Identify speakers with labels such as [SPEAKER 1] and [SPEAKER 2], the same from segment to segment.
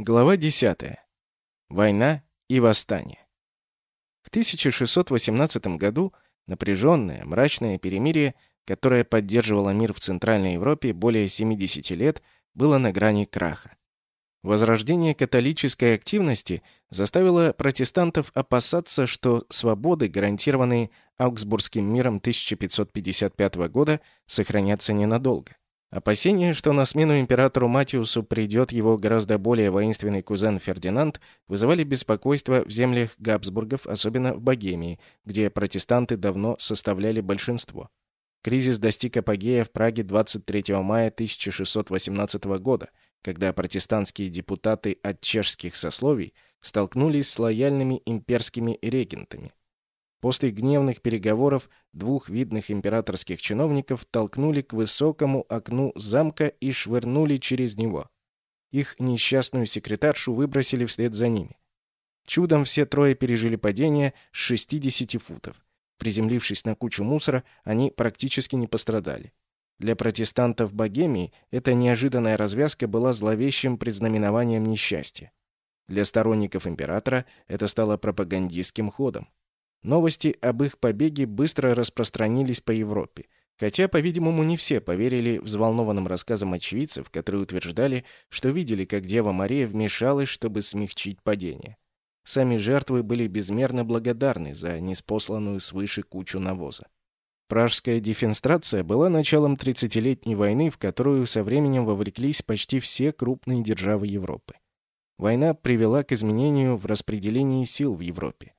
[SPEAKER 1] Глава 10. Война и восстание. В 1618 году напряженное, мрачное перемирие, которое поддерживало мир в Центральной Европе более 70 лет, было на грани краха. Возрождение католической активности заставило протестантов опасаться, что свободы, гарантированные Аугсбургским миром 1555 года, сохранятся ненадолго. Опасения, что на смену императору Матиусу придет его гораздо более воинственный кузен Фердинанд, вызывали беспокойство в землях Габсбургов, особенно в Богемии, где протестанты давно составляли большинство. Кризис достиг апогея в Праге 23 мая 1618 года, когда протестантские депутаты от чешских сословий столкнулись с лояльными имперскими регентами. После гневных переговоров двух видных императорских чиновников толкнули к высокому окну замка и швырнули через него. Их несчастную секретаршу выбросили вслед за ними. Чудом все трое пережили падение с 60 футов. Приземлившись на кучу мусора, они практически не пострадали. Для протестантов Богемии эта неожиданная развязка была зловещим предзнаменованием несчастья. Для сторонников императора это стало пропагандистским ходом. Новости об их побеге быстро распространились по Европе, хотя, по-видимому, не все поверили взволнованным рассказам очевидцев, которые утверждали, что видели, как Дева Мария вмешалась, чтобы смягчить падение. Сами жертвы были безмерно благодарны за неспосланную свыше кучу навоза. Пражская дефенстрация была началом 30-летней войны, в которую со временем вовлеклись почти все крупные державы Европы. Война привела к изменению в распределении сил в Европе.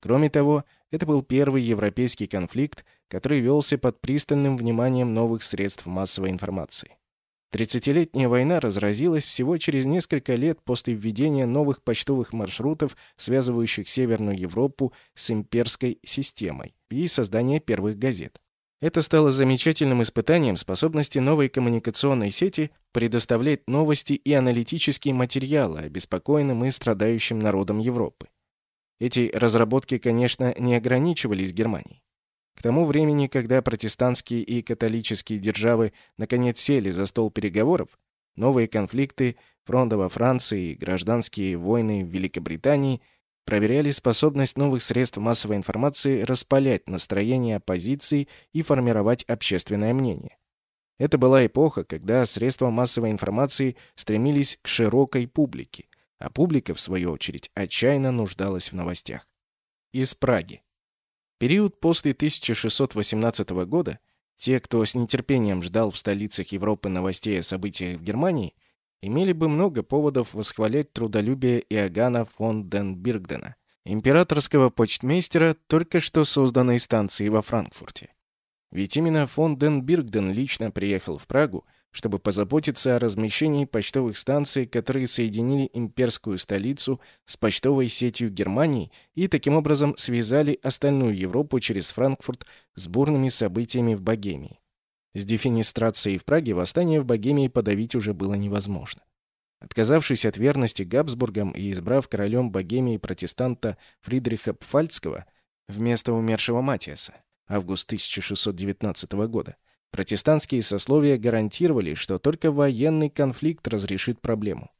[SPEAKER 1] Кроме того, это был первый европейский конфликт, который велся под пристальным вниманием новых средств массовой информации. Тридцатилетняя война разразилась всего через несколько лет после введения новых почтовых маршрутов, связывающих Северную Европу с имперской системой, и создания первых газет. Это стало замечательным испытанием способности новой коммуникационной сети предоставлять новости и аналитические материалы обеспокоенным и страдающим народам Европы. Эти разработки, конечно, не ограничивались Германией. К тому времени, когда протестантские и католические державы наконец сели за стол переговоров, новые конфликты, фронта во Франции, гражданские войны в Великобритании проверяли способность новых средств массовой информации распалять настроение оппозиции и формировать общественное мнение. Это была эпоха, когда средства массовой информации стремились к широкой публике, а публика, в свою очередь, отчаянно нуждалась в новостях. Из Праги. Период после 1618 года те, кто с нетерпением ждал в столицах Европы новостей о событиях в Германии, имели бы много поводов восхвалять трудолюбие Иоганна фон ден Биргдена, императорского почтмейстера только что созданной станции во Франкфурте. Ведь именно фон ден Биргден лично приехал в Прагу чтобы позаботиться о размещении почтовых станций, которые соединили имперскую столицу с почтовой сетью Германии и таким образом связали остальную Европу через Франкфурт с бурными событиями в Богемии. С дефинистрацией в Праге восстание в Богемии подавить уже было невозможно. Отказавшись от верности Габсбургам и избрав королем Богемии протестанта Фридриха Пфальцкого вместо умершего Матиаса, август 1619 года, Протестантские сословия гарантировали, что только военный конфликт разрешит проблему.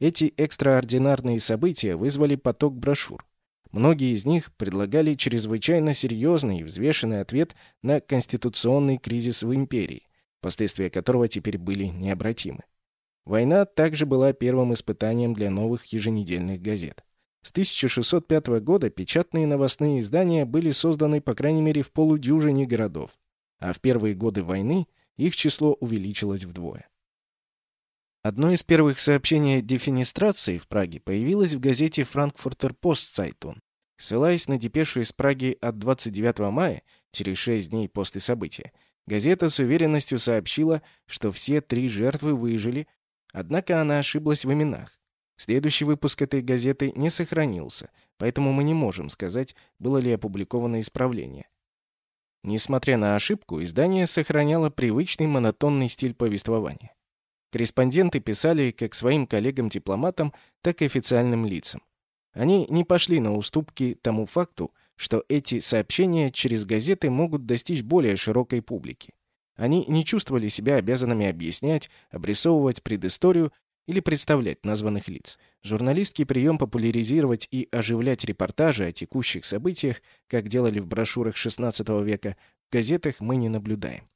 [SPEAKER 1] Эти экстраординарные события вызвали поток брошюр. Многие из них предлагали чрезвычайно серьезный и взвешенный ответ на конституционный кризис в империи, последствия которого теперь были необратимы. Война также была первым испытанием для новых еженедельных газет. С 1605 года печатные новостные издания были созданы по крайней мере в полудюжине городов а в первые годы войны их число увеличилось вдвое. Одно из первых сообщений о дефинистрации в Праге появилось в газете «Франкфуртер Постцайтун». Ссылаясь на депешу из Праги от 29 мая, через шесть дней после события, газета с уверенностью сообщила, что все три жертвы выжили, однако она ошиблась в именах. Следующий выпуск этой газеты не сохранился, поэтому мы не можем сказать, было ли опубликовано исправление. Несмотря на ошибку, издание сохраняло привычный монотонный стиль повествования. Корреспонденты писали как своим коллегам-дипломатам, так и официальным лицам. Они не пошли на уступки тому факту, что эти сообщения через газеты могут достичь более широкой публики. Они не чувствовали себя обязанными объяснять, обрисовывать предысторию или представлять названных лиц. Журналистский прием популяризировать и оживлять репортажи о текущих событиях, как делали в брошюрах XVI века, в газетах мы не наблюдаем.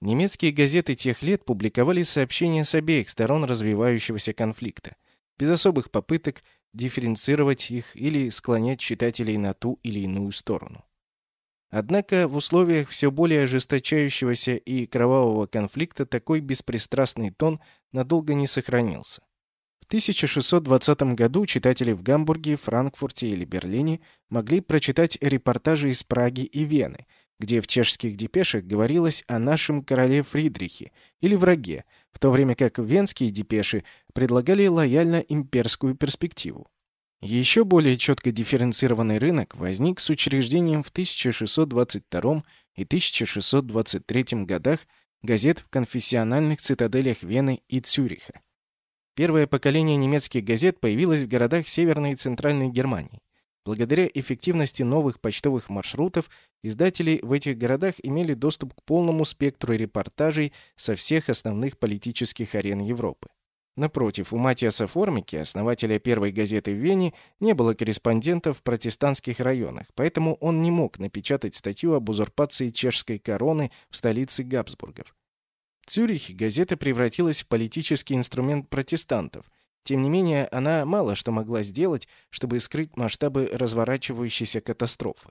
[SPEAKER 1] Немецкие газеты тех лет публиковали сообщения с обеих сторон развивающегося конфликта, без особых попыток дифференцировать их или склонять читателей на ту или иную сторону. Однако в условиях все более ожесточающегося и кровавого конфликта такой беспристрастный тон надолго не сохранился. В 1620 году читатели в Гамбурге, Франкфурте или Берлине могли прочитать репортажи из Праги и Вены – где в чешских депешах говорилось о нашем короле Фридрихе или враге, в то время как венские депеши предлагали лояльно имперскую перспективу. Еще более четко дифференцированный рынок возник с учреждением в 1622 и 1623 годах газет в конфессиональных цитаделях Вены и Цюриха. Первое поколение немецких газет появилось в городах Северной и Центральной Германии. Благодаря эффективности новых почтовых маршрутов издатели в этих городах имели доступ к полному спектру репортажей со всех основных политических арен Европы. Напротив, у Матиаса Формики, основателя первой газеты в Вене, не было корреспондентов в протестантских районах, поэтому он не мог напечатать статью об узурпации чешской короны в столице Габсбургов. В Цюрихе газета превратилась в политический инструмент протестантов – тем не менее, она мало что могла сделать, чтобы скрыть масштабы разворачивающейся катастрофы.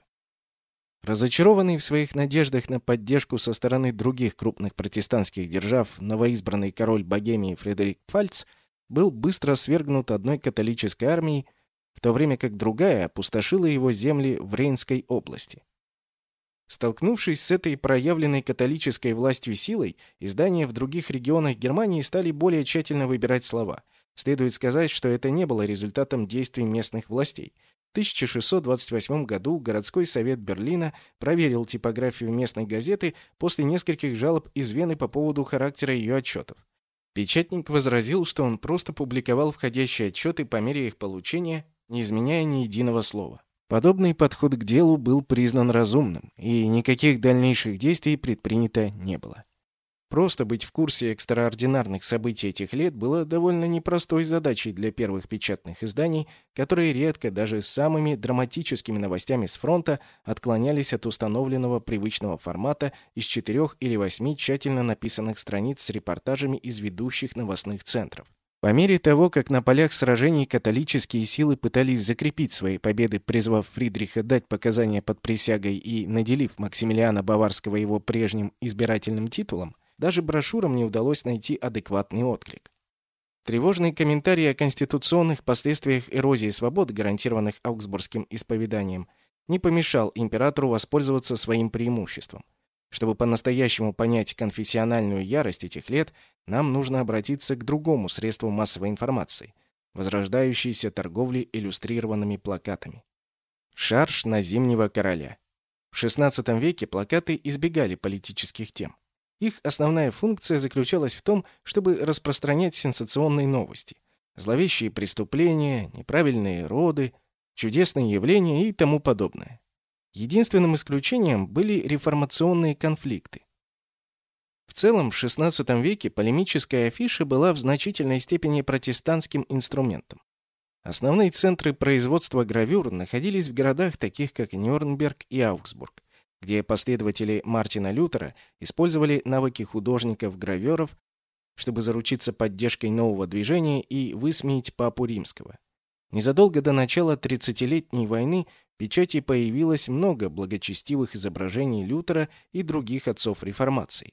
[SPEAKER 1] Разочарованный в своих надеждах на поддержку со стороны других крупных протестантских держав новоизбранный король Богемии Фредерик Пфальц был быстро свергнут одной католической армией, в то время как другая опустошила его земли в Рейнской области. Столкнувшись с этой проявленной католической властью силой, издания в других регионах Германии стали более тщательно выбирать слова – Следует сказать, что это не было результатом действий местных властей. В 1628 году городской совет Берлина проверил типографию местной газеты после нескольких жалоб из Вены по поводу характера ее отчетов. Печатник возразил, что он просто публиковал входящие отчеты по мере их получения, не изменяя ни единого слова. Подобный подход к делу был признан разумным, и никаких дальнейших действий предпринято не было. Просто быть в курсе экстраординарных событий этих лет было довольно непростой задачей для первых печатных изданий, которые редко даже с самыми драматическими новостями с фронта отклонялись от установленного привычного формата из четырех или восьми тщательно написанных страниц с репортажами из ведущих новостных центров. По мере того, как на полях сражений католические силы пытались закрепить свои победы, призвав Фридриха дать показания под присягой и наделив Максимилиана Баварского его прежним избирательным титулом, даже брошюрам не удалось найти адекватный отклик. Тревожный комментарий о конституционных последствиях эрозии свобод, гарантированных Аугсбургским исповеданием, не помешал императору воспользоваться своим преимуществом. Чтобы по-настоящему понять конфессиональную ярость этих лет, нам нужно обратиться к другому средству массовой информации – возрождающейся торговли иллюстрированными плакатами. Шарш на Зимнего короля. В XVI веке плакаты избегали политических тем. Их основная функция заключалась в том, чтобы распространять сенсационные новости. Зловещие преступления, неправильные роды, чудесные явления и тому подобное. Единственным исключением были реформационные конфликты. В целом, в XVI веке полемическая афиша была в значительной степени протестантским инструментом. Основные центры производства гравюр находились в городах, таких как Нюрнберг и Аугсбург где последователи Мартина Лютера использовали навыки художников-граверов, чтобы заручиться поддержкой нового движения и высмеять Папу Римского. Незадолго до начала Тридцатилетней войны в печати появилось много благочестивых изображений Лютера и других отцов реформации.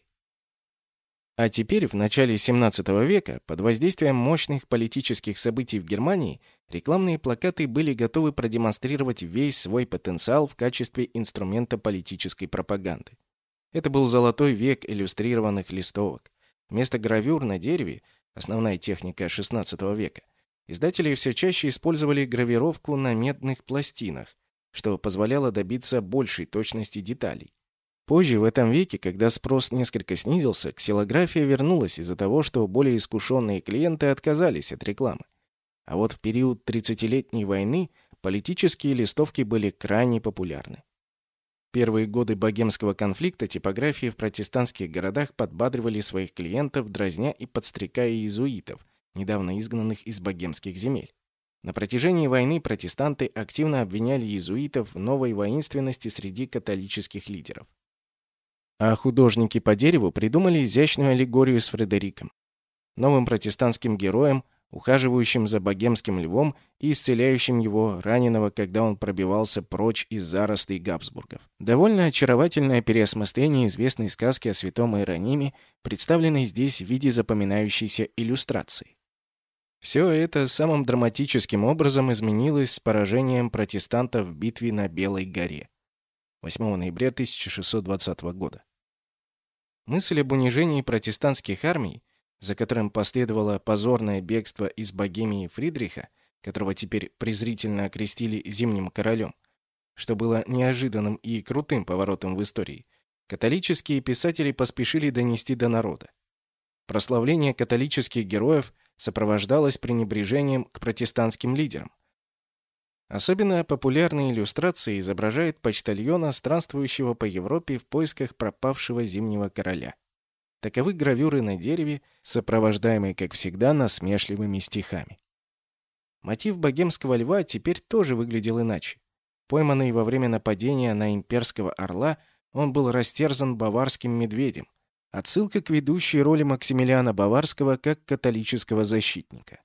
[SPEAKER 1] А теперь, в начале XVII века, под воздействием мощных политических событий в Германии, рекламные плакаты были готовы продемонстрировать весь свой потенциал в качестве инструмента политической пропаганды. Это был золотой век иллюстрированных листовок. Вместо гравюр на дереве, основная техника XVI века, издатели все чаще использовали гравировку на медных пластинах, что позволяло добиться большей точности деталей. Позже, в этом веке, когда спрос несколько снизился, ксилография вернулась из-за того, что более искушенные клиенты отказались от рекламы. А вот в период 30-летней войны политические листовки были крайне популярны. Первые годы богемского конфликта типографии в протестантских городах подбадривали своих клиентов, дразня и подстрекая иезуитов, недавно изгнанных из богемских земель. На протяжении войны протестанты активно обвиняли иезуитов в новой воинственности среди католических лидеров. А художники по дереву придумали изящную аллегорию с Фредериком, новым протестантским героем, ухаживающим за богемским львом и исцеляющим его раненого, когда он пробивался прочь из заростей Габсбургов. Довольно очаровательное переосмысление известной сказки о святом Иерониме, представленной здесь в виде запоминающейся иллюстрации. Все это самым драматическим образом изменилось с поражением протестантов в битве на Белой горе 8 ноября 1620 года. Мысль об унижении протестантских армий, за которым последовало позорное бегство из Богемии Фридриха, которого теперь презрительно окрестили «зимним королем», что было неожиданным и крутым поворотом в истории, католические писатели поспешили донести до народа. Прославление католических героев сопровождалось пренебрежением к протестантским лидерам. Особенно популярные иллюстрации изображают почтальона, странствующего по Европе в поисках пропавшего зимнего короля. Таковы гравюры на дереве, сопровождаемые, как всегда, насмешливыми стихами. Мотив богемского льва теперь тоже выглядел иначе. Пойманный во время нападения на имперского орла, он был растерзан баварским медведем, Отсылка к ведущей роли Максимилиана Баварского как католического защитника.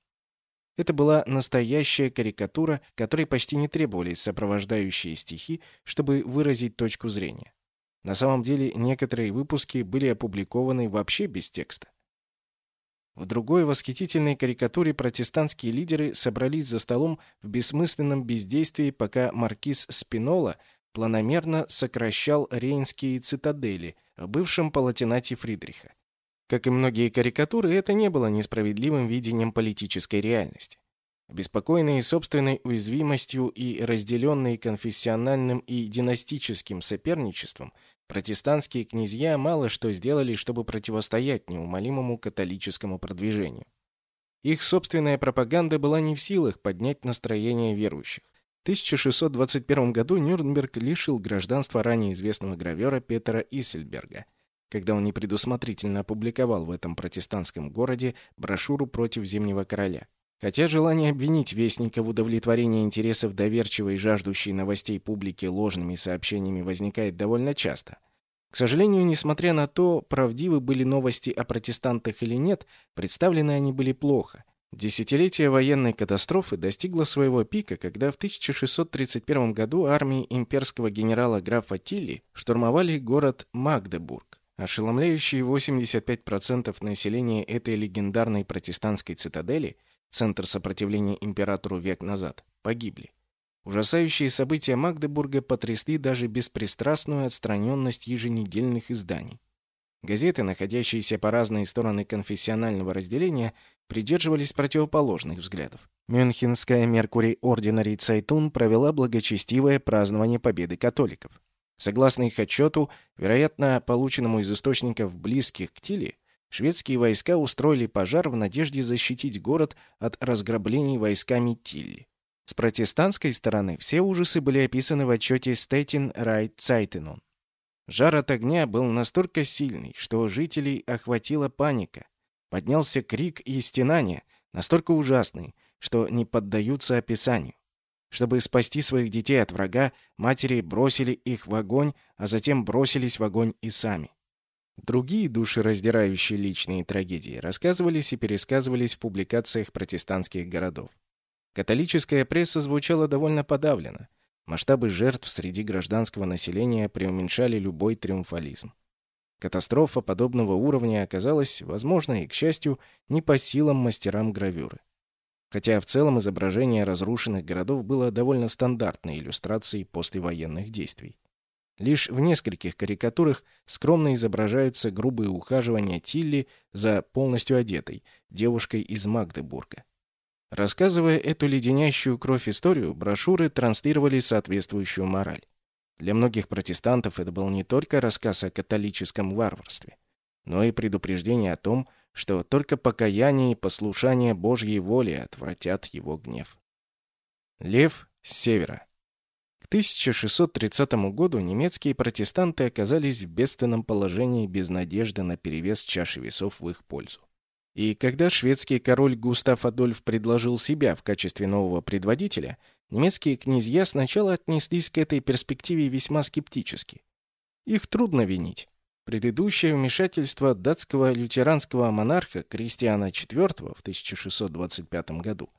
[SPEAKER 1] Это была настоящая карикатура, которой почти не требовались сопровождающие стихи, чтобы выразить точку зрения. На самом деле, некоторые выпуски были опубликованы вообще без текста. В другой восхитительной карикатуре протестантские лидеры собрались за столом в бессмысленном бездействии, пока маркиз Спинола планомерно сокращал рейнские цитадели, в бывшем палатинате Фридриха. Как и многие карикатуры, это не было несправедливым видением политической реальности. Обеспокоенные собственной уязвимостью и разделенные конфессиональным и династическим соперничеством, протестантские князья мало что сделали, чтобы противостоять неумолимому католическому продвижению. Их собственная пропаганда была не в силах поднять настроение верующих. 1621 году Нюрнберг лишил гражданства ранее известного гравера Петера Иссельберга, когда он непредусмотрительно опубликовал в этом протестантском городе брошюру против Зимнего короля. Хотя желание обвинить Вестника в удовлетворении интересов доверчивой и жаждущей новостей публики ложными сообщениями возникает довольно часто. К сожалению, несмотря на то, правдивы были новости о протестантах или нет, представлены они были плохо – Десятилетие военной катастрофы достигло своего пика, когда в 1631 году армии имперского генерала графа Тилли штурмовали город Магдебург. Ошеломляющие 85% населения этой легендарной протестантской цитадели, центр сопротивления императору век назад, погибли. Ужасающие события Магдебурга потрясли даже беспристрастную отстраненность еженедельных изданий. Газеты, находящиеся по разные стороны конфессионального разделения, придерживались противоположных взглядов. Мюнхенская Меркурий Ординари Цайтун провела благочестивое празднование победы католиков. Согласно их отчету, вероятно, полученному из источников близких к Тиле, шведские войска устроили пожар в надежде защитить город от разграблений войсками Тилли. С протестантской стороны все ужасы были описаны в отчете Стейтин Райт Цайтенун. Жар от огня был настолько сильный, что жителей охватила паника. Поднялся крик и стенание, настолько ужасные, что не поддаются описанию. Чтобы спасти своих детей от врага, матери бросили их в огонь, а затем бросились в огонь и сами. Другие душераздирающие личные трагедии рассказывались и пересказывались в публикациях протестантских городов. Католическая пресса звучала довольно подавленно. Масштабы жертв среди гражданского населения преуменьшали любой триумфализм. Катастрофа подобного уровня оказалась, возможно, и, к счастью, не по силам мастерам гравюры. Хотя в целом изображение разрушенных городов было довольно стандартной иллюстрацией послевоенных действий. Лишь в нескольких карикатурах скромно изображаются грубые ухаживания Тилли за полностью одетой девушкой из Магдебурга. Рассказывая эту леденящую кровь историю, брошюры транслировали соответствующую мораль. Для многих протестантов это был не только рассказ о католическом варварстве, но и предупреждение о том, что только покаяние и послушание Божьей воле отвратят его гнев. Лев с севера. К 1630 году немецкие протестанты оказались в бедственном положении без надежды на перевес чаши весов в их пользу. И когда шведский король Густав Адольф предложил себя в качестве нового предводителя, немецкие князья сначала отнеслись к этой перспективе весьма скептически. Их трудно винить. Предыдущее вмешательство датского лютеранского монарха Кристиана IV в 1625 году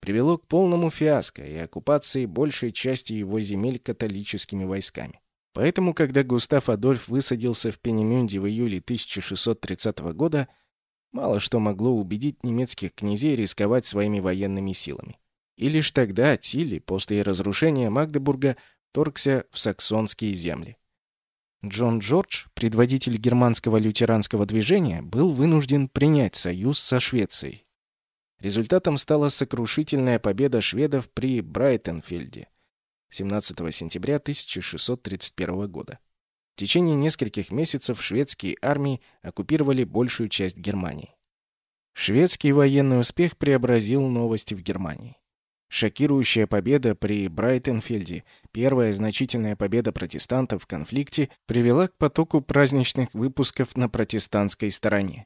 [SPEAKER 1] привело к полному фиаско и оккупации большей части его земель католическими войсками. Поэтому, когда Густав Адольф высадился в Пенемюнде в июле 1630 года, мало что могло убедить немецких князей рисковать своими военными силами. И лишь тогда Тилли, после разрушения Магдебурга, торгся в саксонские земли. Джон Джордж, предводитель германского лютеранского движения, был вынужден принять союз со Швецией. Результатом стала сокрушительная победа шведов при Брайтенфельде 17 сентября 1631 года. В течение нескольких месяцев шведские армии оккупировали большую часть Германии. Шведский военный успех преобразил новости в Германии. Шокирующая победа при Брайтенфельде, первая значительная победа протестантов в конфликте, привела к потоку праздничных выпусков на протестантской стороне.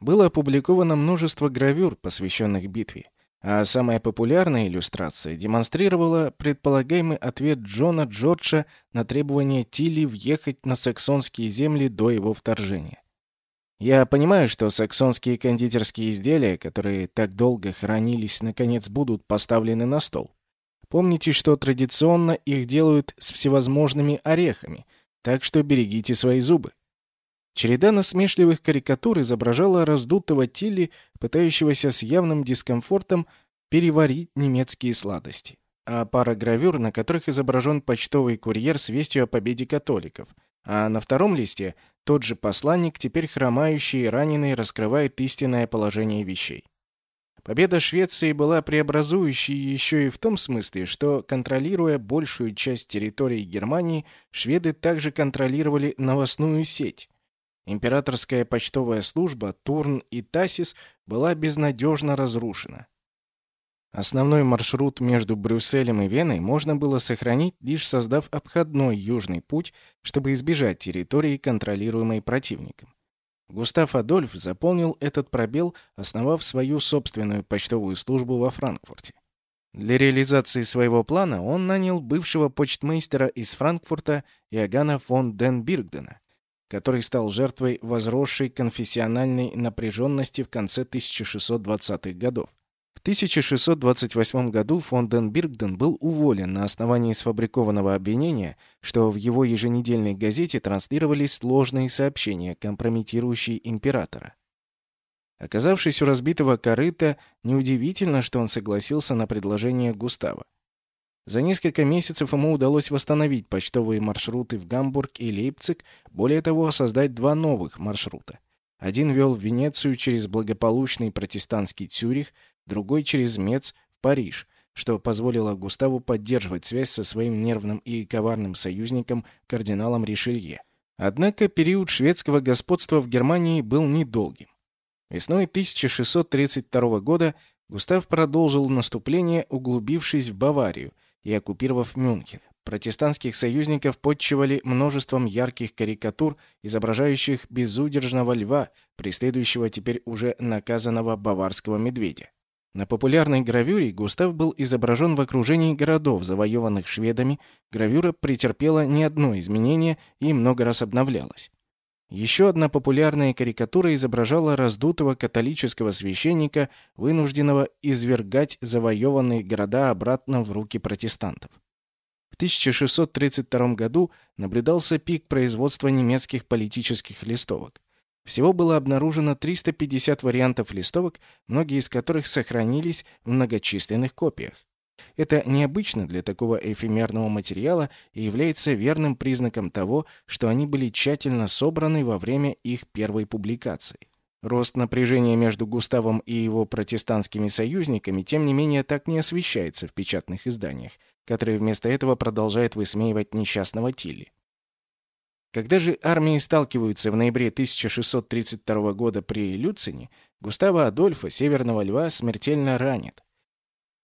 [SPEAKER 1] Было опубликовано множество гравюр, посвященных битве, а самая популярная иллюстрация демонстрировала предполагаемый ответ Джона Джорджа на требование Тилли въехать на саксонские земли до его вторжения. Я понимаю, что саксонские кондитерские изделия, которые так долго хранились, наконец будут поставлены на стол. Помните, что традиционно их делают с всевозможными орехами, так что берегите свои зубы. Череда насмешливых карикатур изображала раздутого Тилли, пытающегося с явным дискомфортом переварить немецкие сладости. А пара гравюр, на которых изображен почтовый курьер с вестью о победе католиков. А на втором листе тот же посланник, теперь хромающий и раненый, раскрывает истинное положение вещей. Победа Швеции была преобразующей еще и в том смысле, что, контролируя большую часть территории Германии, шведы также контролировали новостную сеть. Императорская почтовая служба Турн и Тассис была безнадежно разрушена. Основной маршрут между Брюсселем и Веной можно было сохранить, лишь создав обходной южный путь, чтобы избежать территории, контролируемой противником. Густав Адольф заполнил этот пробел, основав свою собственную почтовую службу во Франкфурте. Для реализации своего плана он нанял бывшего почтмейстера из Франкфурта Иоганна фон ден Биргдена, который стал жертвой возросшей конфессиональной напряженности в конце 1620-х годов. 1628 году фон ден Биргден был уволен на основании сфабрикованного обвинения, что в его еженедельной газете транслировались сложные сообщения, компрометирующие императора. Оказавшись у разбитого корыта, неудивительно, что он согласился на предложение Густава. За несколько месяцев ему удалось восстановить почтовые маршруты в Гамбург и Лейпциг, более того, создать два новых маршрута. Один вел в Венецию через благополучный протестантский Цюрих, другой через Мец в Париж, что позволило Густаву поддерживать связь со своим нервным и коварным союзником кардиналом Ришелье. Однако период шведского господства в Германии был недолгим. Весной 1632 года Густав продолжил наступление, углубившись в Баварию и оккупировав Мюнхен. Протестантских союзников подчивали множеством ярких карикатур, изображающих безудержного льва, преследующего теперь уже наказанного баварского медведя. На популярной гравюре Густав был изображен в окружении городов, завоеванных шведами. Гравюра претерпела не одно изменение и много раз обновлялась. Еще одна популярная карикатура изображала раздутого католического священника, вынужденного извергать завоеванные города обратно в руки протестантов. В 1632 году наблюдался пик производства немецких политических листовок. Всего было обнаружено 350 вариантов листовок, многие из которых сохранились в многочисленных копиях. Это необычно для такого эфемерного материала и является верным признаком того, что они были тщательно собраны во время их первой публикации. Рост напряжения между Густавом и его протестантскими союзниками, тем не менее, так не освещается в печатных изданиях, которые вместо этого продолжают высмеивать несчастного Тилли. Когда же армии сталкиваются в ноябре 1632 года при Люцине, Густава Адольфа, Северного Льва, смертельно ранят.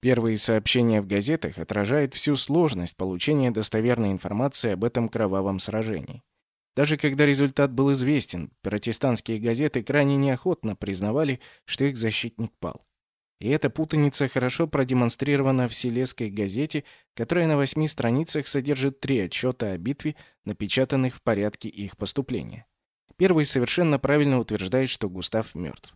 [SPEAKER 1] Первые сообщения в газетах отражают всю сложность получения достоверной информации об этом кровавом сражении. Даже когда результат был известен, протестантские газеты крайне неохотно признавали, что их защитник пал. И эта путаница хорошо продемонстрирована в Селесской газете, которая на восьми страницах содержит три отчета о битве, напечатанных в порядке их поступления. Первый совершенно правильно утверждает, что Густав мертв.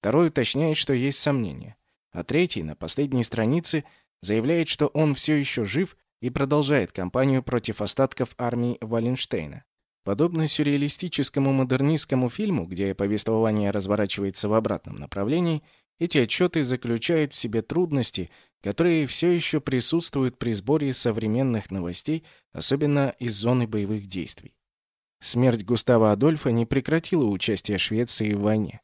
[SPEAKER 1] Второй уточняет, что есть сомнения. А третий, на последней странице, заявляет, что он все еще жив и продолжает кампанию против остатков армии Валенштейна. Подобно сюрреалистическому модернистскому фильму, где повествование разворачивается в обратном направлении, эти отчеты заключают в себе трудности, которые все еще присутствуют при сборе современных новостей, особенно из зоны боевых действий. Смерть Густава Адольфа не прекратила участие Швеции в войне.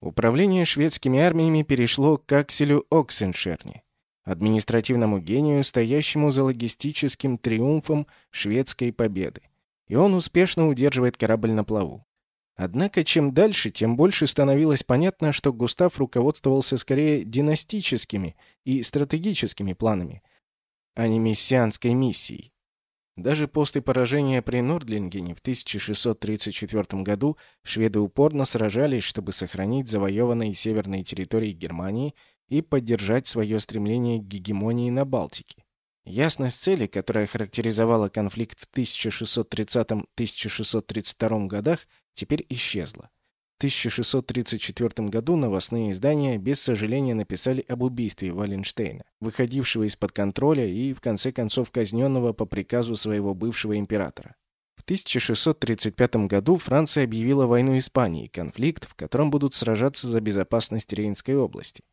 [SPEAKER 1] Управление шведскими армиями перешло к Акселю Оксеншерне, административному гению, стоящему за логистическим триумфом шведской победы и он успешно удерживает корабль на плаву. Однако, чем дальше, тем больше становилось понятно, что Густав руководствовался скорее династическими и стратегическими планами, а не мессианской миссией. Даже после поражения при Нордлингене в 1634 году шведы упорно сражались, чтобы сохранить завоеванные северные территории Германии и поддержать свое стремление к гегемонии на Балтике. Ясность цели, которая характеризовала конфликт в 1630-1632 годах, теперь исчезла. В 1634 году новостные издания без сожаления написали об убийстве Валенштейна, выходившего из-под контроля и, в конце концов, казненного по приказу своего бывшего императора. В 1635 году Франция объявила войну Испании, конфликт, в котором будут сражаться за безопасность Рейнской области.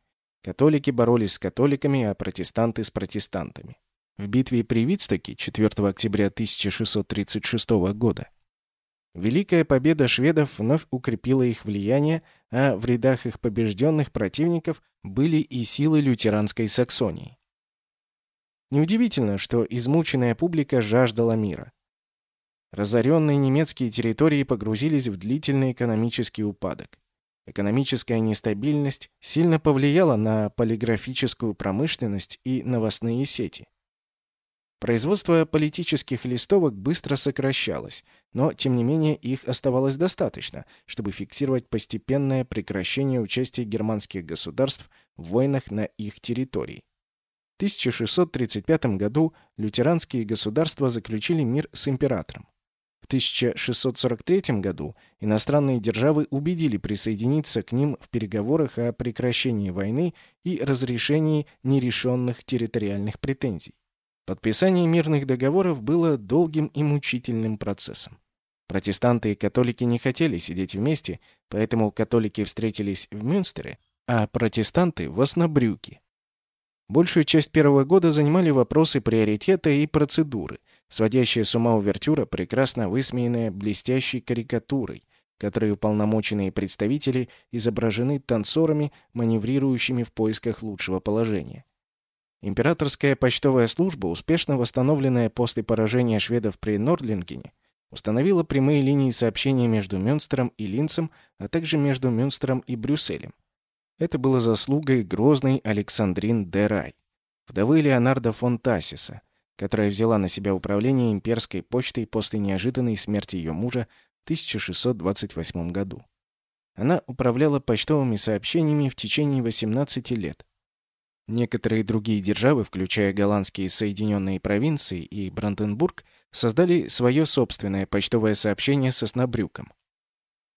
[SPEAKER 1] Католики боролись с католиками, а протестанты с протестантами. В битве при Витстоке 4 октября 1636 года Великая победа шведов вновь укрепила их влияние, а в рядах их побежденных противников были и силы лютеранской Саксонии. Неудивительно, что измученная публика жаждала мира. Разоренные немецкие территории погрузились в длительный экономический упадок. Экономическая нестабильность сильно повлияла на полиграфическую промышленность и новостные сети. Производство политических листовок быстро сокращалось, но, тем не менее, их оставалось достаточно, чтобы фиксировать постепенное прекращение участия германских государств в войнах на их территории. В 1635 году лютеранские государства заключили мир с императором. В 1643 году иностранные державы убедили присоединиться к ним в переговорах о прекращении войны и разрешении нерешенных территориальных претензий. Подписание мирных договоров было долгим и мучительным процессом. Протестанты и католики не хотели сидеть вместе, поэтому католики встретились в Мюнстере, а протестанты — в Оснабрюке. Большую часть первого года занимали вопросы приоритета и процедуры, сводящая с ума увертюра, прекрасно высмеянная блестящей карикатурой, которой уполномоченные представители изображены танцорами, маневрирующими в поисках лучшего положения. Императорская почтовая служба, успешно восстановленная после поражения шведов при Нордлингене, установила прямые линии сообщения между Мюнстером и Линцем, а также между Мюнстером и Брюсселем. Это было заслугой грозной Александрин де Рай, вдовы Леонардо фон Тассиса, которая взяла на себя управление имперской почтой после неожиданной смерти ее мужа в 1628 году. Она управляла почтовыми сообщениями в течение 18 лет, Некоторые другие державы, включая голландские Соединенные провинции и Бранденбург, создали свое собственное почтовое сообщение со Снабрюком.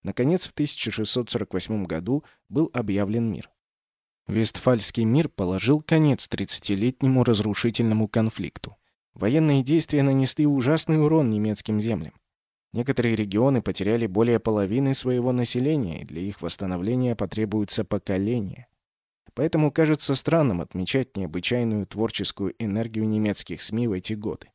[SPEAKER 1] Наконец, в 1648 году был объявлен мир. Вестфальский мир положил конец 30-летнему разрушительному конфликту. Военные действия нанесли ужасный урон немецким землям. Некоторые регионы потеряли более половины своего населения, и для их восстановления потребуются поколения. Поэтому кажется странным отмечать необычайную творческую энергию немецких СМИ в эти годы.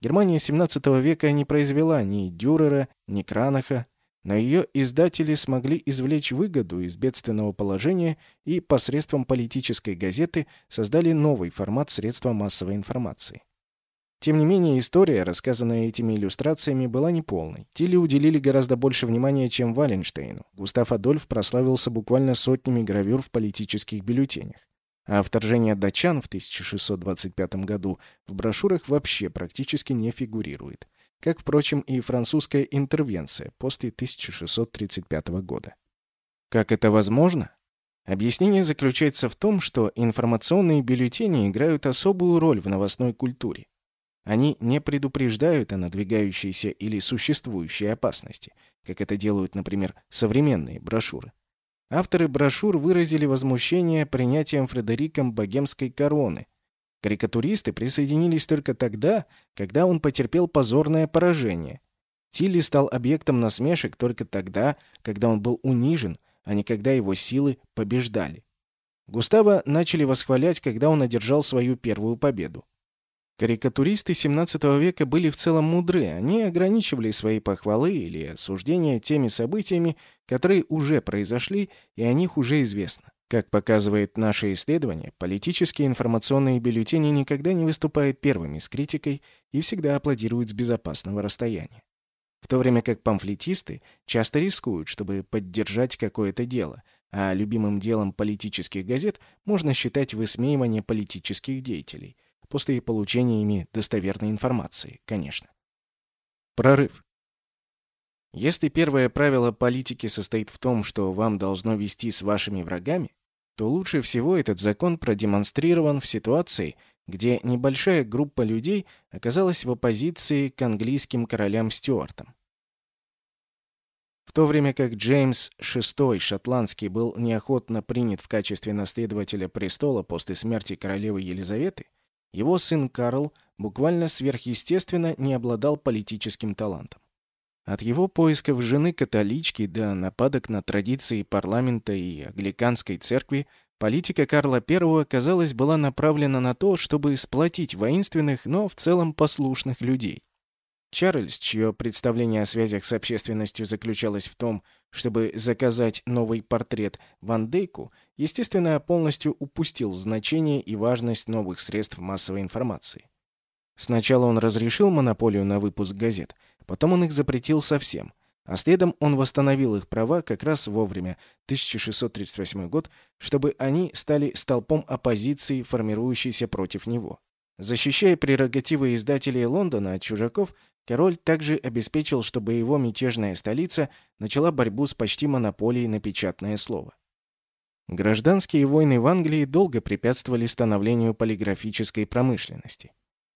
[SPEAKER 1] Германия XVII века не произвела ни Дюрера, ни Кранаха, но ее издатели смогли извлечь выгоду из бедственного положения и посредством политической газеты создали новый формат средства массовой информации. Тем не менее, история, рассказанная этими иллюстрациями, была неполной. Тиле уделили гораздо больше внимания, чем Валенштейну. Густав Адольф прославился буквально сотнями гравюр в политических бюллетенях. А вторжение датчан в 1625 году в брошюрах вообще практически не фигурирует. как, впрочем, и французская интервенция после 1635 года. Как это возможно? Объяснение заключается в том, что информационные бюллетени играют особую роль в новостной культуре. Они не предупреждают о надвигающейся или существующей опасности, как это делают, например, современные брошюры. Авторы брошюр выразили возмущение принятием Фредериком богемской короны. Карикатуристы присоединились только тогда, когда он потерпел позорное поражение. Тилли стал объектом насмешек только тогда, когда он был унижен, а не когда его силы побеждали. Густава начали восхвалять, когда он одержал свою первую победу. Карикатуристы XVII века были в целом мудры, они ограничивали свои похвалы или осуждения теми событиями, которые уже произошли и о них уже известно. Как показывает наше исследование, политические информационные бюллетени никогда не выступают первыми с критикой и всегда аплодируют с безопасного расстояния. В то время как памфлетисты часто рискуют, чтобы поддержать какое-то дело, а любимым делом политических газет можно считать высмеивание политических деятелей, после получения ими достоверной информации, конечно. Прорыв. Если первое правило политики состоит в том, что вам должно вести с вашими врагами, то лучше всего этот закон продемонстрирован в ситуации, где небольшая группа людей оказалась в оппозиции к английским королям Стюартам. В то время как Джеймс VI шотландский был неохотно принят в качестве наследователя престола после смерти королевы Елизаветы, его сын Карл буквально сверхъестественно не обладал политическим талантом. От его поисков жены-католички до нападок на традиции парламента и англиканской церкви Политика Карла I, казалось, была направлена на то, чтобы сплотить воинственных, но в целом послушных людей. Чарльз, чье представление о связях с общественностью заключалось в том, чтобы заказать новый портрет Ван Дейку, естественно, полностью упустил значение и важность новых средств массовой информации. Сначала он разрешил монополию на выпуск газет, потом он их запретил совсем – а следом он восстановил их права как раз вовремя, 1638 год, чтобы они стали столпом оппозиции, формирующейся против него. Защищая прерогативы издателей Лондона от чужаков, король также обеспечил, чтобы его мятежная столица начала борьбу с почти монополией на печатное слово. Гражданские войны в Англии долго препятствовали становлению полиграфической промышленности.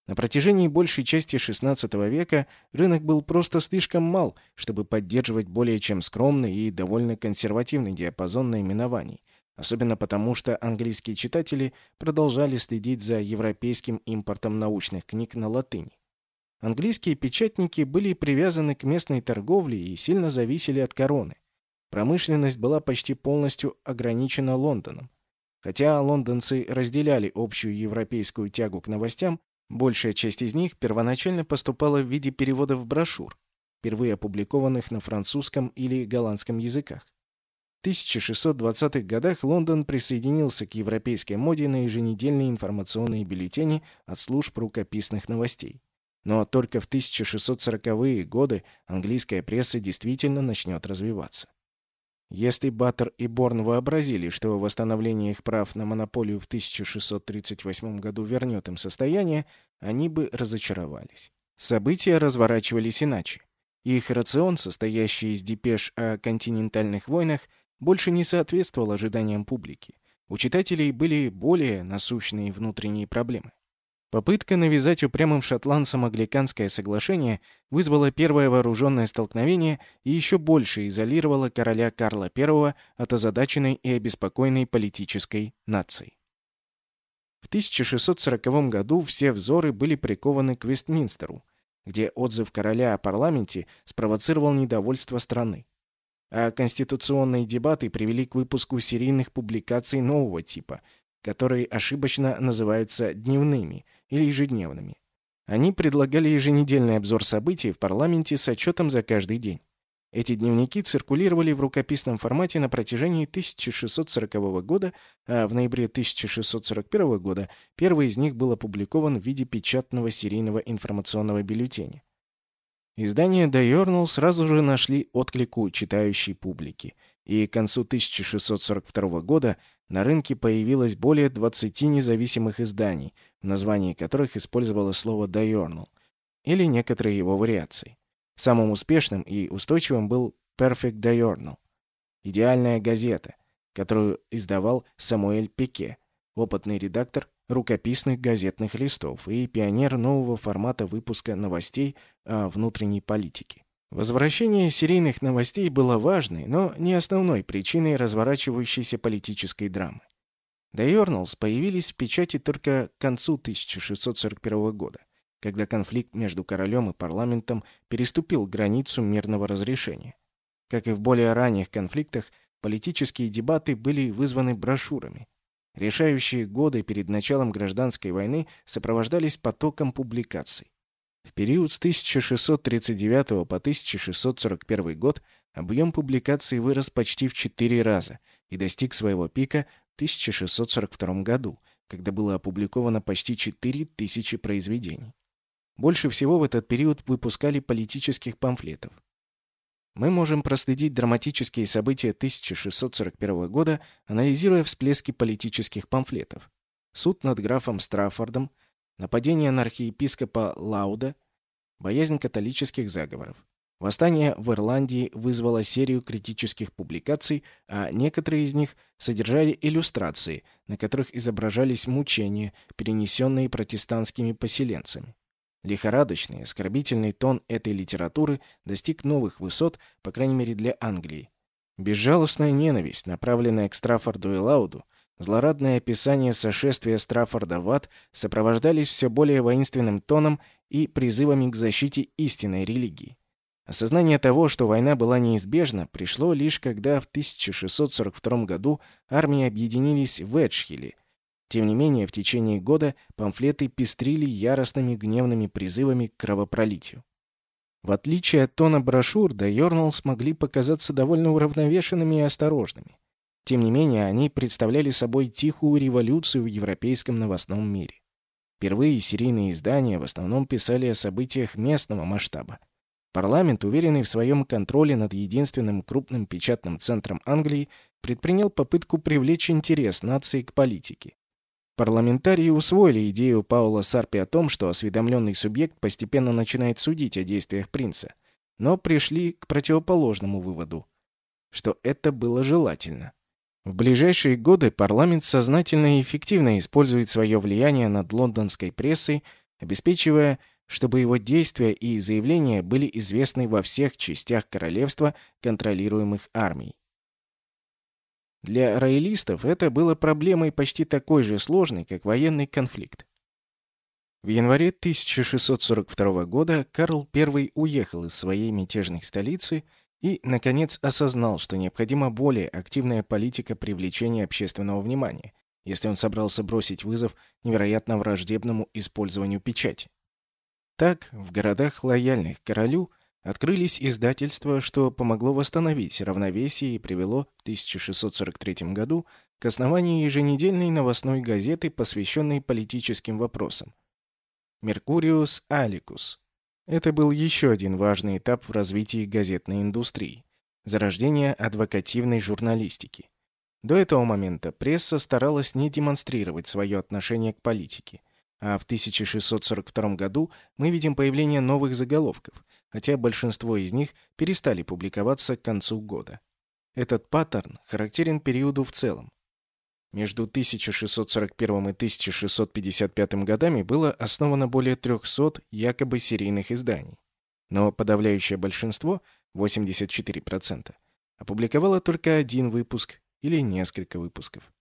[SPEAKER 1] На протяжении большей части XVI века рынок был просто слишком мал, чтобы поддерживать более чем скромный и довольно консервативный диапазон наименований, особенно потому, что английские читатели продолжали следить за европейским импортом научных книг на латыни. Английские печатники были привязаны к местной торговле и сильно зависели от короны. Промышленность была почти полностью ограничена Лондоном. Хотя лондонцы разделяли общую европейскую тягу к новостям, Большая часть из них первоначально поступала в виде переводов брошюр, впервые опубликованных на французском или голландском языках. В 1620-х годах Лондон присоединился к европейской моде на еженедельные информационные бюллетени от служб рукописных новостей. Но только в 1640-е годы английская пресса действительно начнет развиваться. Если Баттер и Борн вообразили, что восстановление их прав на монополию в 1638 году вернет им состояние, они бы разочаровались. События разворачивались иначе. Их рацион, состоящий из депеш о континентальных войнах, больше не соответствовал ожиданиям публики. У читателей были более насущные внутренние проблемы. Попытка навязать упрямым шотландцам англиканское соглашение вызвала первое вооруженное столкновение и еще больше изолировала короля Карла I от озадаченной и обеспокоенной политической нации. В 1640 году все взоры были прикованы к Вестминстеру, где отзыв короля о парламенте спровоцировал недовольство страны. А конституционные дебаты привели к выпуску серийных публикаций нового типа, которые ошибочно называются «дневными», или ежедневными. Они предлагали еженедельный обзор событий в парламенте с отчетом за каждый день. Эти дневники циркулировали в рукописном формате на протяжении 1640 года, а в ноябре 1641 года первый из них был опубликован в виде печатного серийного информационного бюллетеня. Издания «The сразу же нашли отклик у читающей публики, и к концу 1642 года на рынке появилось более 20 независимых изданий, в названии которых использовалось слово «diurnal». или некоторые его вариации. Самым успешным и устойчивым был Perfect Diurnal – идеальная газета, которую издавал Самуэль Пике, опытный редактор рукописных газетных листов и пионер нового формата выпуска новостей о внутренней политике. Возвращение серийных новостей было важной, но не основной причиной разворачивающейся политической драмы. Дайорналс появились в печати только к концу 1641 года, когда конфликт между королем и парламентом переступил границу мирного разрешения. Как и в более ранних конфликтах, политические дебаты были вызваны брошюрами. Решающие годы перед началом гражданской войны сопровождались потоком публикаций. В период с 1639 по 1641 год объем публикаций вырос почти в 4 раза и достиг своего пика в 1642 году, когда было опубликовано почти 4000 произведений. Больше всего в этот период выпускали политических памфлетов. Мы можем проследить драматические события 1641 года, анализируя всплески политических памфлетов. Суд над графом Страффордом – нападение на архиепископа Лауда, боязнь католических заговоров. Восстание в Ирландии вызвало серию критических публикаций, а некоторые из них содержали иллюстрации, на которых изображались мучения, перенесенные протестантскими поселенцами. Лихорадочный, оскорбительный тон этой литературы достиг новых высот, по крайней мере для Англии. Безжалостная ненависть, направленная к Страффорду и Лауду, Злорадное описание сошествия Страффорда в ад сопровождались все более воинственным тоном и призывами к защите истинной религии. Осознание того, что война была неизбежна, пришло лишь когда в 1642 году армии объединились в Эджхилле. Тем не менее, в течение года памфлеты пестрили яростными гневными призывами к кровопролитию. В отличие от тона брошюр, Дайорнал смогли показаться довольно уравновешенными и осторожными. Тем не менее, они представляли собой тихую революцию в европейском новостном мире. Впервые серийные издания в основном писали о событиях местного масштаба. Парламент, уверенный в своем контроле над единственным крупным печатным центром Англии, предпринял попытку привлечь интерес нации к политике. Парламентарии усвоили идею Паула Сарпи о том, что осведомленный субъект постепенно начинает судить о действиях принца, но пришли к противоположному выводу, что это было желательно. В ближайшие годы парламент сознательно и эффективно использует свое влияние над лондонской прессой, обеспечивая, чтобы его действия и заявления были известны во всех частях королевства, контролируемых армией. Для роялистов это было проблемой почти такой же сложной, как военный конфликт. В январе 1642 года Карл I уехал из своей мятежной столицы и, наконец, осознал, что необходима более активная политика привлечения общественного внимания, если он собрался бросить вызов невероятно враждебному использованию печати. Так, в городах, лояльных королю, открылись издательства, что помогло восстановить равновесие и привело в 1643 году к основанию еженедельной новостной газеты, посвященной политическим вопросам. «Меркуриус Аликус», это был еще один важный этап в развитии газетной индустрии – зарождение адвокативной журналистики. До этого момента пресса старалась не демонстрировать свое отношение к политике, а в 1642 году мы видим появление новых заголовков, хотя большинство из них перестали публиковаться к концу года. Этот паттерн характерен периоду в целом. Между 1641 и 1655 годами было основано более 300 якобы серийных изданий. Но подавляющее большинство, 84%, опубликовало только один выпуск или несколько выпусков.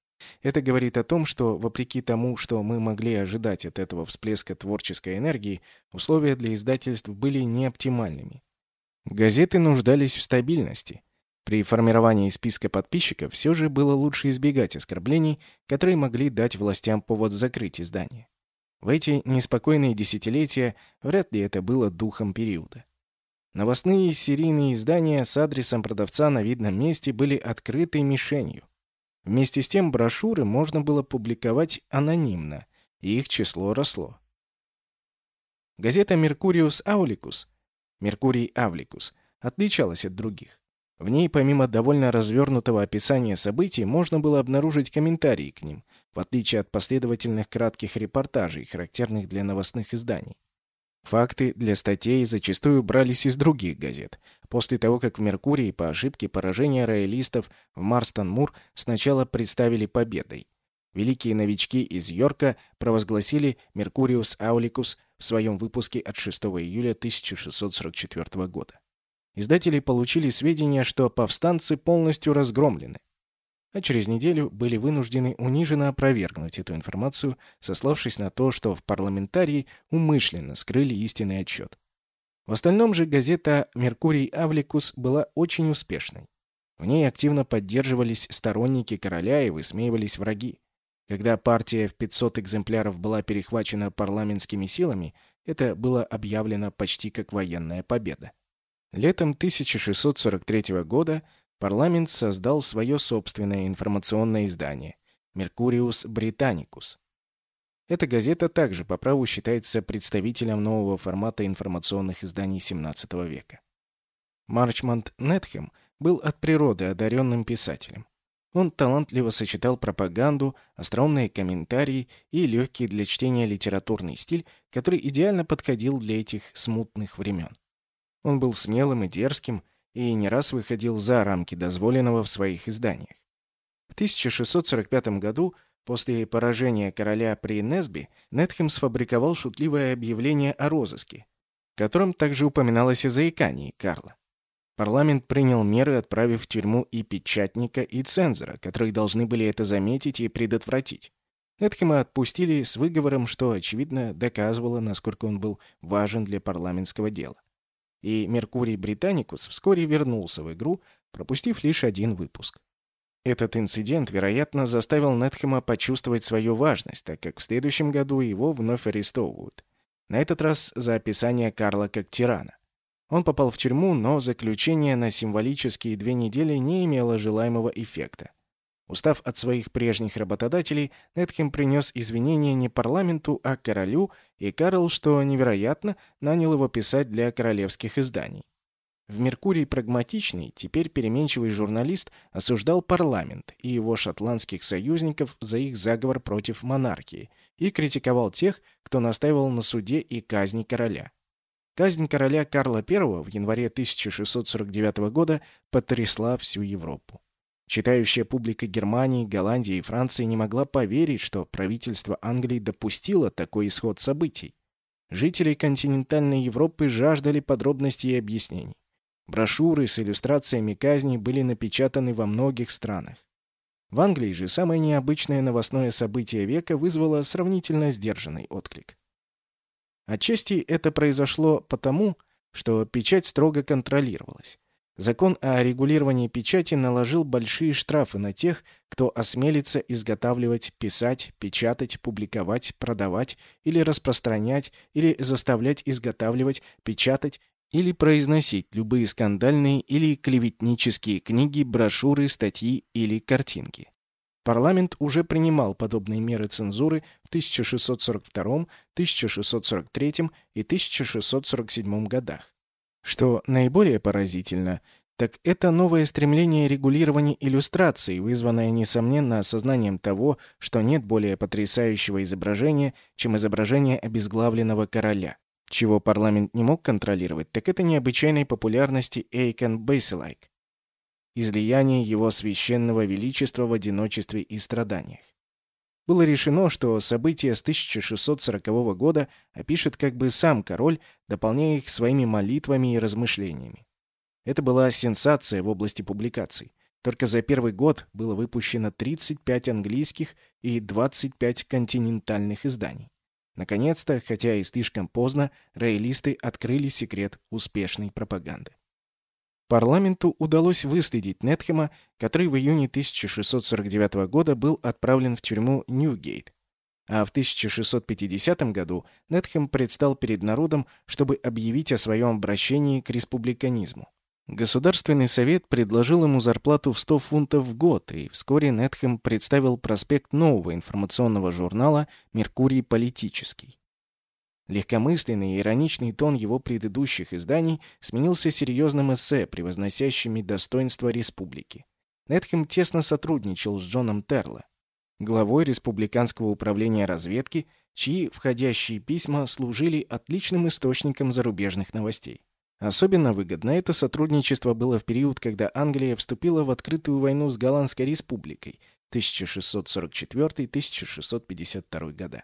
[SPEAKER 1] Это говорит о том, что, вопреки тому, что мы могли ожидать от этого всплеска творческой энергии, условия для издательств были неоптимальными. Газеты нуждались в стабильности, при формировании списка подписчиков все же было лучше избегать оскорблений, которые могли дать властям повод закрыть издание. В эти неспокойные десятилетия вряд ли это было духом периода. Новостные серийные издания с адресом продавца на видном месте были открытой мишенью. Вместе с тем брошюры можно было публиковать анонимно, и их число росло. Газета «Меркуриус Ауликус» «Меркурий Авликус» отличалась от других. В ней, помимо довольно развернутого описания событий, можно было обнаружить комментарии к ним, в отличие от последовательных кратких репортажей, характерных для новостных изданий. Факты для статей зачастую брались из других газет. После того, как в «Меркурии» по ошибке поражение роялистов в Марстон-Мур сначала представили победой. Великие новички из Йорка провозгласили «Меркуриус Ауликус» в своем выпуске от 6 июля 1644 года. Издатели получили сведения, что повстанцы полностью разгромлены а через неделю были вынуждены униженно опровергнуть эту информацию, сославшись на то, что в парламентарии умышленно скрыли истинный отчет. В остальном же газета «Меркурий Авликус» была очень успешной. В ней активно поддерживались сторонники короля и высмеивались враги. Когда партия в 500 экземпляров была перехвачена парламентскими силами, это было объявлено почти как военная победа. Летом 1643 года парламент создал свое собственное информационное издание «Меркуриус Британикус». Эта газета также по праву считается представителем нового формата информационных изданий XVII века. Марчмонт Нетхэм был от природы одаренным писателем. Он талантливо сочетал пропаганду, остроумные комментарии и легкий для чтения литературный стиль, который идеально подходил для этих смутных времен. Он был смелым и дерзким, и не раз выходил за рамки дозволенного в своих изданиях. В 1645 году, после поражения короля при Несби, Нетхем сфабриковал шутливое объявление о розыске, в котором также упоминалось о заикании Карла. Парламент принял меры, отправив в тюрьму и печатника, и цензора, которые должны были это заметить и предотвратить. Нетхема отпустили с выговором, что, очевидно, доказывало, насколько он был важен для парламентского дела и Меркурий Британикус вскоре вернулся в игру, пропустив лишь один выпуск. Этот инцидент, вероятно, заставил Нетхема почувствовать свою важность, так как в следующем году его вновь арестовывают. На этот раз за описание Карла как тирана. Он попал в тюрьму, но заключение на символические две недели не имело желаемого эффекта. Устав от своих прежних работодателей, Нетхем принес извинения не парламенту, а королю, и Карл, что невероятно, нанял его писать для королевских изданий. В «Меркурий прагматичный» теперь переменчивый журналист осуждал парламент и его шотландских союзников за их заговор против монархии и критиковал тех, кто настаивал на суде и казни короля. Казнь короля Карла I в январе 1649 года потрясла всю Европу. Читающая публика Германии, Голландии и Франции не могла поверить, что правительство Англии допустило такой исход событий. Жители континентальной Европы жаждали подробностей и объяснений. Брошюры с иллюстрациями казни были напечатаны во многих странах. В Англии же самое необычное новостное событие века вызвало сравнительно сдержанный отклик. Отчасти это произошло потому, что печать строго контролировалась. Закон о регулировании печати наложил большие штрафы на тех, кто осмелится изготавливать, писать, печатать, публиковать, продавать или распространять, или заставлять изготавливать, печатать или произносить любые скандальные или клеветнические книги, брошюры, статьи или картинки. Парламент уже принимал подобные меры цензуры в 1642, 1643 и 1647 годах. Что наиболее поразительно, так это новое стремление регулирования иллюстраций, вызванное, несомненно, осознанием того, что нет более потрясающего изображения, чем изображение обезглавленного короля. Чего парламент не мог контролировать, так это необычайной популярности Эйкен Бейселайк, излияние его священного величества в одиночестве и страданиях. Было решено, что события с 1640 года опишет как бы сам король, дополняя их своими молитвами и размышлениями. Это была сенсация в области публикаций. Только за первый год было выпущено 35 английских и 25 континентальных изданий. Наконец-то, хотя и слишком поздно, роялисты открыли секрет успешной пропаганды. Парламенту удалось выследить Нетхема, который в июне 1649 года был отправлен в тюрьму Ньюгейт. А в 1650 году Нетхем предстал перед народом, чтобы объявить о своем обращении к республиканизму. Государственный совет предложил ему зарплату в 100 фунтов в год, и вскоре Нетхем представил проспект нового информационного журнала «Меркурий политический». Легкомысленный и ироничный тон его предыдущих изданий сменился серьезным эссе, превозносящими достоинства республики. Нетхем тесно сотрудничал с Джоном Терло, главой Республиканского управления разведки, чьи входящие письма служили отличным источником зарубежных новостей. Особенно выгодно это сотрудничество было в период, когда Англия вступила в открытую войну с Голландской республикой 1644-1652 года.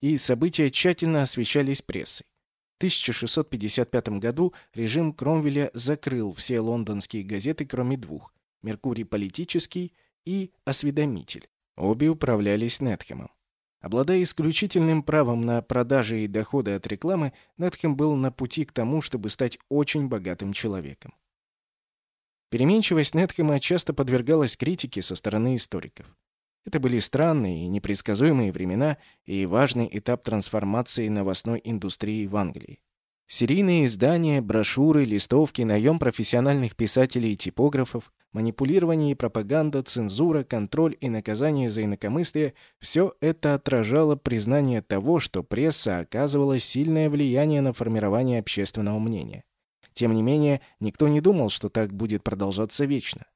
[SPEAKER 1] И события тщательно освещались прессой. В 1655 году режим Кромвеля закрыл все лондонские газеты, кроме двух – «Меркурий политический» и «Осведомитель». Обе управлялись Нетхемом. Обладая исключительным правом на продажи и доходы от рекламы, Нетхем был на пути к тому, чтобы стать очень богатым человеком. Переменчивость Нетхема часто подвергалась критике со стороны историков. Это были странные и непредсказуемые времена и важный этап трансформации новостной индустрии в Англии. Серийные издания, брошюры, листовки, наем профессиональных писателей и типографов, манипулирование и пропаганда, цензура, контроль и наказание за инакомыслие – все это отражало признание того, что пресса оказывала сильное влияние на формирование общественного мнения. Тем не менее, никто не думал, что так будет продолжаться вечно.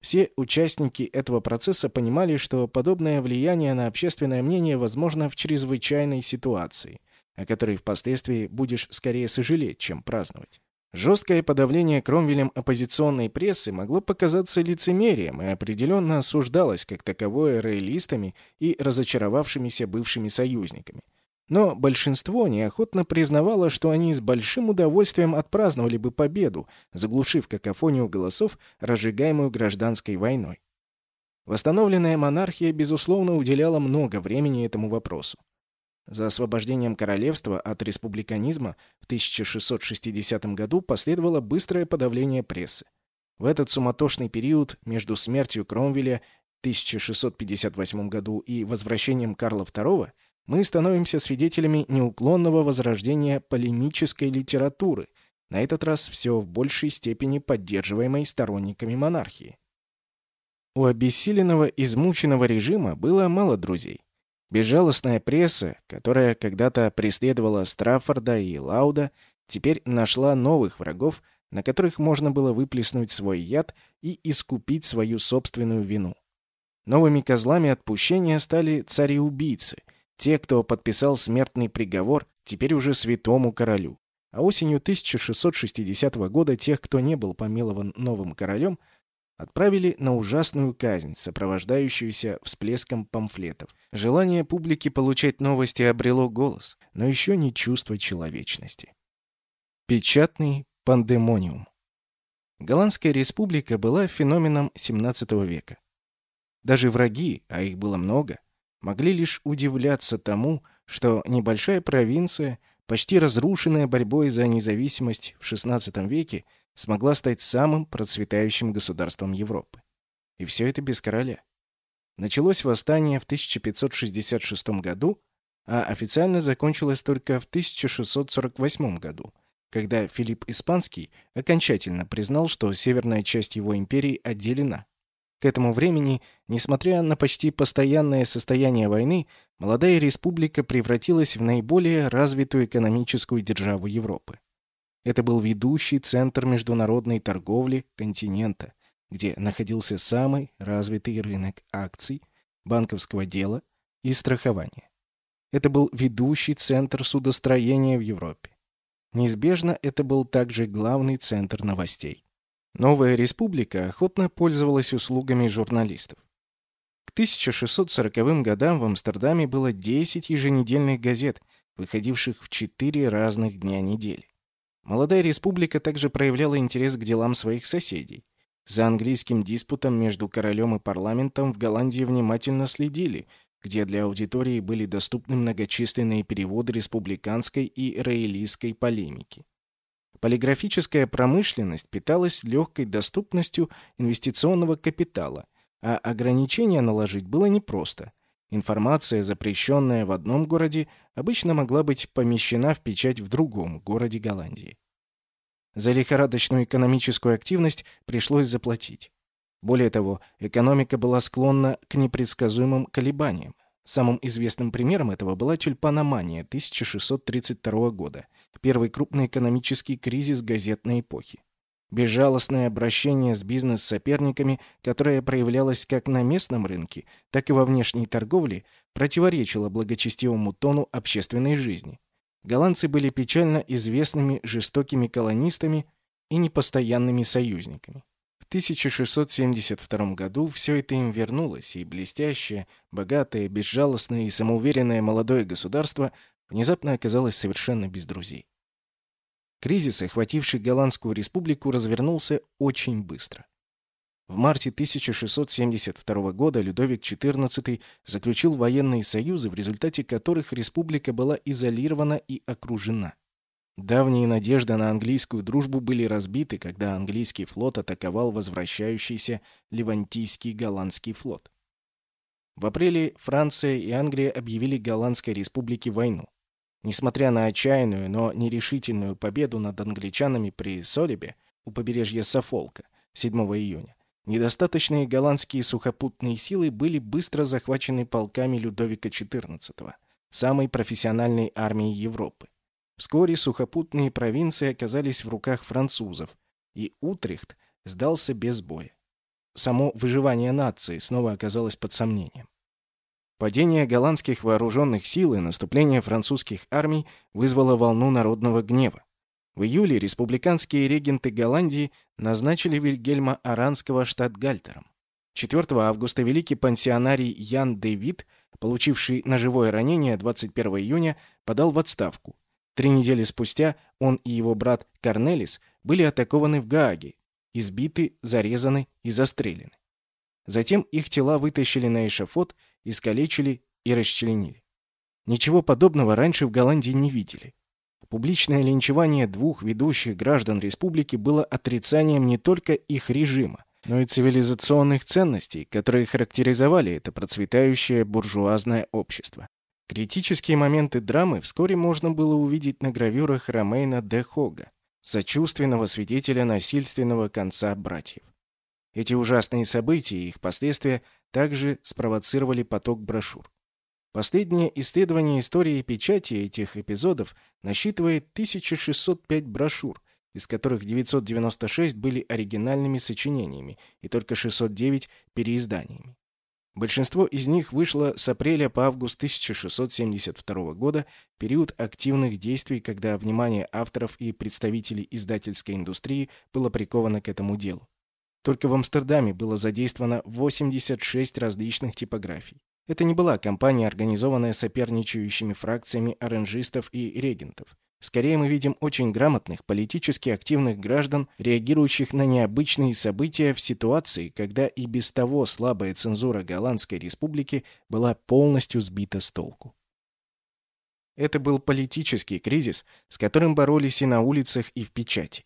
[SPEAKER 1] Все участники этого процесса понимали, что подобное влияние на общественное мнение возможно в чрезвычайной ситуации, о которой впоследствии будешь скорее сожалеть, чем праздновать. Жесткое подавление Кромвелем оппозиционной прессы могло показаться лицемерием и определенно осуждалось как таковое роялистами и разочаровавшимися бывшими союзниками. Но большинство неохотно признавало, что они с большим удовольствием отпраздновали бы победу, заглушив какофонию голосов, разжигаемую гражданской войной. Восстановленная монархия, безусловно, уделяла много времени этому вопросу. За освобождением королевства от республиканизма в 1660 году последовало быстрое подавление прессы. В этот суматошный период между смертью Кромвеля в 1658 году и возвращением Карла II мы становимся свидетелями неуклонного возрождения полемической литературы, на этот раз все в большей степени поддерживаемой сторонниками монархии. У обессиленного, измученного режима было мало друзей. Безжалостная пресса, которая когда-то преследовала Страффорда и Лауда, теперь нашла новых врагов, на которых можно было выплеснуть свой яд и искупить свою собственную вину. Новыми козлами отпущения стали цари-убийцы, те, кто подписал смертный приговор, теперь уже святому королю. А осенью 1660 года тех, кто не был помилован новым королем, отправили на ужасную казнь, сопровождающуюся всплеском памфлетов. Желание публики получать новости обрело голос, но еще не чувство человечности. Печатный пандемониум. Голландская республика была феноменом XVII века. Даже враги, а их было много, могли лишь удивляться тому, что небольшая провинция, почти разрушенная борьбой за независимость в XVI веке, смогла стать самым процветающим государством Европы. И все это без короля. Началось восстание в 1566 году, а официально закончилось только в 1648 году, когда Филипп Испанский окончательно признал, что северная часть его империи отделена. К этому времени, несмотря на почти постоянное состояние войны, молодая республика превратилась в наиболее развитую экономическую державу Европы. Это был ведущий центр международной торговли континента, где находился самый развитый рынок акций, банковского дела и страхования. Это был ведущий центр судостроения в Европе. Неизбежно это был также главный центр новостей. Новая республика охотно пользовалась услугами журналистов. К 1640 годам в Амстердаме было 10 еженедельных газет, выходивших в 4 разных дня недели. Молодая республика также проявляла интерес к делам своих соседей. За английским диспутом между королем и парламентом в Голландии внимательно следили, где для аудитории были доступны многочисленные переводы республиканской и роялистской полемики. Полиграфическая промышленность питалась легкой доступностью инвестиционного капитала, а ограничения наложить было непросто. Информация, запрещенная в одном городе, обычно могла быть помещена в печать в другом городе Голландии. За лихорадочную экономическую активность пришлось заплатить. Более того, экономика была склонна к непредсказуемым колебаниям. Самым известным примером этого была тюльпаномания 1632 года – первый крупный экономический кризис газетной эпохи. Безжалостное обращение с бизнес-соперниками, которое проявлялось как на местном рынке, так и во внешней торговле, противоречило благочестивому тону общественной жизни. Голландцы были печально известными жестокими колонистами и непостоянными союзниками. В 1672 году все это им вернулось, и блестящее, богатое, безжалостное и самоуверенное молодое государство внезапно оказалось совершенно без друзей. Кризис, охвативший Голландскую республику, развернулся очень быстро. В марте 1672 года Людовик XIV заключил военные союзы, в результате которых республика была изолирована и окружена. Давние надежды на английскую дружбу были разбиты, когда английский флот атаковал возвращающийся Левантийский голландский флот. В апреле Франция и Англия объявили Голландской республике войну. Несмотря на отчаянную, но нерешительную победу над англичанами при Солебе у побережья Сафолка 7 июня, недостаточные голландские сухопутные силы были быстро захвачены полками Людовика XIV, самой профессиональной армией Европы. Вскоре сухопутные провинции оказались в руках французов, и Утрехт сдался без боя. Само выживание нации снова оказалось под сомнением. Падение голландских вооруженных сил и наступление французских армий вызвало волну народного гнева. В июле республиканские регенты Голландии назначили Вильгельма Аранского штатгальтером. 4 августа великий пансионарий Ян Дэвид, получивший ножевое ранение 21 июня, подал в отставку. Три недели спустя он и его брат Корнелис были атакованы в Гааге, избиты, зарезаны и застрелены. Затем их тела вытащили на эшафот искалечили и расчленили. Ничего подобного раньше в Голландии не видели. Публичное линчевание двух ведущих граждан республики было отрицанием не только их режима, но и цивилизационных ценностей, которые характеризовали это процветающее буржуазное общество. Критические моменты драмы вскоре можно было увидеть на гравюрах Ромейна де Хога, сочувственного свидетеля насильственного конца братьев. Эти ужасные события и их последствия также спровоцировали поток брошюр. Последнее исследование истории печати этих эпизодов насчитывает 1605 брошюр, из которых 996 были оригинальными сочинениями и только 609 переизданиями. Большинство из них вышло с апреля по август 1672 года, период активных действий, когда внимание авторов и представителей издательской индустрии было приковано к этому делу. Только в Амстердаме было задействовано 86 различных типографий. Это не была кампания, организованная соперничающими фракциями оранжистов и регентов. Скорее мы видим очень грамотных, политически активных граждан, реагирующих на необычные события в ситуации, когда и без того слабая цензура Голландской республики была полностью сбита с толку. Это был политический кризис, с которым боролись и на улицах, и в печати.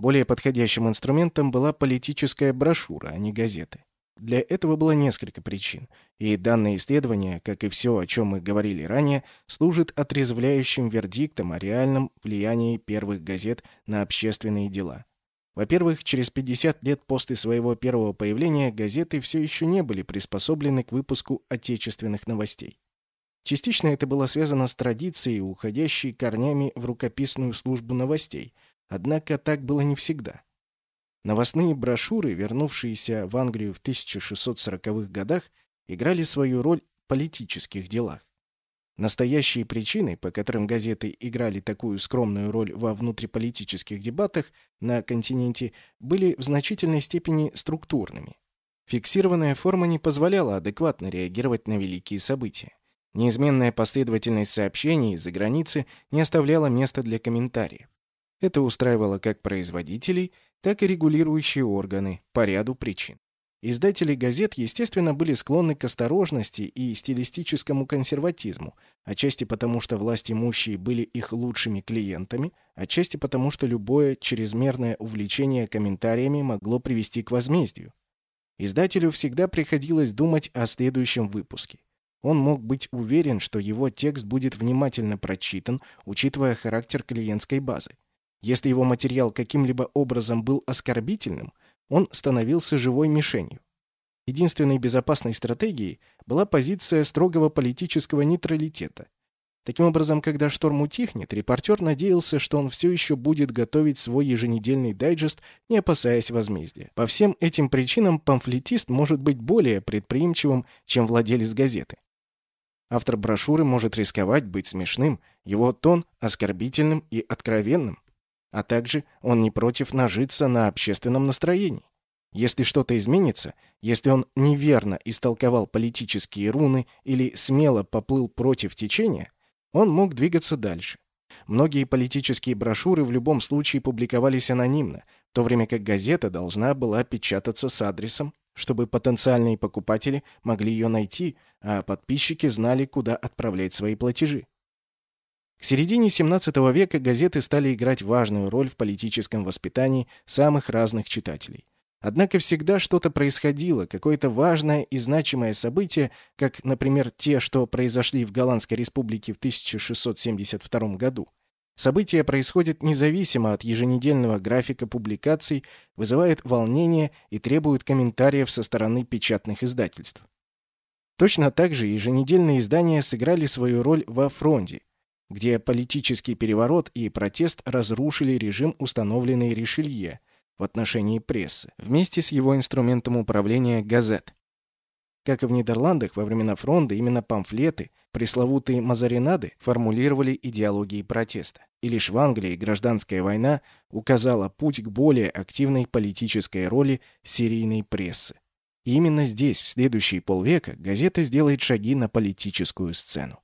[SPEAKER 1] Более подходящим инструментом была политическая брошюра, а не газеты. Для этого было несколько причин, и данное исследование, как и все, о чем мы говорили ранее, служит отрезвляющим вердиктом о реальном влиянии первых газет на общественные дела. Во-первых, через 50 лет после своего первого появления газеты все еще не были приспособлены к выпуску отечественных новостей. Частично это было связано с традицией, уходящей корнями в рукописную службу новостей – Однако так было не всегда. Новостные брошюры, вернувшиеся в Англию в 1640-х годах, играли свою роль в политических делах. Настоящие причины, по которым газеты играли такую скромную роль во внутриполитических дебатах на континенте, были в значительной степени структурными. Фиксированная форма не позволяла адекватно реагировать на великие события. Неизменная последовательность сообщений из-за границы не оставляла места для комментариев. Это устраивало как производителей, так и регулирующие органы по ряду причин. Издатели газет, естественно, были склонны к осторожности и стилистическому консерватизму, отчасти потому, что власть имущие были их лучшими клиентами, отчасти потому, что любое чрезмерное увлечение комментариями могло привести к возмездию. Издателю всегда приходилось думать о следующем выпуске. Он мог быть уверен, что его текст будет внимательно прочитан, учитывая характер клиентской базы. Если его материал каким-либо образом был оскорбительным, он становился живой мишенью. Единственной безопасной стратегией была позиция строгого политического нейтралитета. Таким образом, когда шторм утихнет, репортер надеялся, что он все еще будет готовить свой еженедельный дайджест, не опасаясь возмездия. По всем этим причинам памфлетист может быть более предприимчивым, чем владелец газеты. Автор брошюры может рисковать быть смешным, его тон оскорбительным и откровенным. А также он не против нажиться на общественном настроении. Если что-то изменится, если он неверно истолковал политические руны или смело поплыл против течения, он мог двигаться дальше. Многие политические брошюры в любом случае публиковались анонимно, в то время как газета должна была печататься с адресом, чтобы потенциальные покупатели могли ее найти, а подписчики знали, куда отправлять свои платежи. К середине XVII века газеты стали играть важную роль в политическом воспитании самых разных читателей. Однако всегда что-то происходило, какое-то важное и значимое событие, как, например, те, что произошли в Голландской республике в 1672 году. События происходят независимо от еженедельного графика публикаций, вызывают волнение и требуют комментариев со стороны печатных издательств. Точно так же еженедельные издания сыграли свою роль во фронте, где политический переворот и протест разрушили режим, установленный Ришелье в отношении прессы, вместе с его инструментом управления газет. Как и в Нидерландах во времена фронта, именно памфлеты, пресловутые мазаринады, формулировали идеологии протеста. И лишь в Англии гражданская война указала путь к более активной политической роли серийной прессы. И именно здесь, в следующие полвека, газета сделает шаги на политическую сцену.